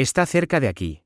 Está cerca de aquí.